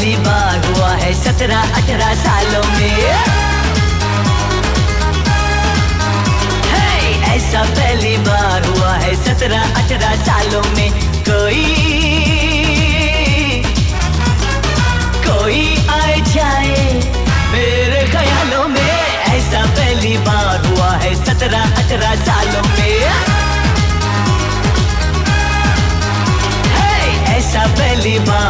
पहली बार हुआ है सत्रह अठारह सालों में। ऐसा पहली बार हुआ है सत्रह अठारह सालों में। कोई कोई आए जाए मेरे ख्यालों में। ऐसा पहली बार हुआ है सत्रह अठारह सालों में। ऐसा पहली बार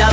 आ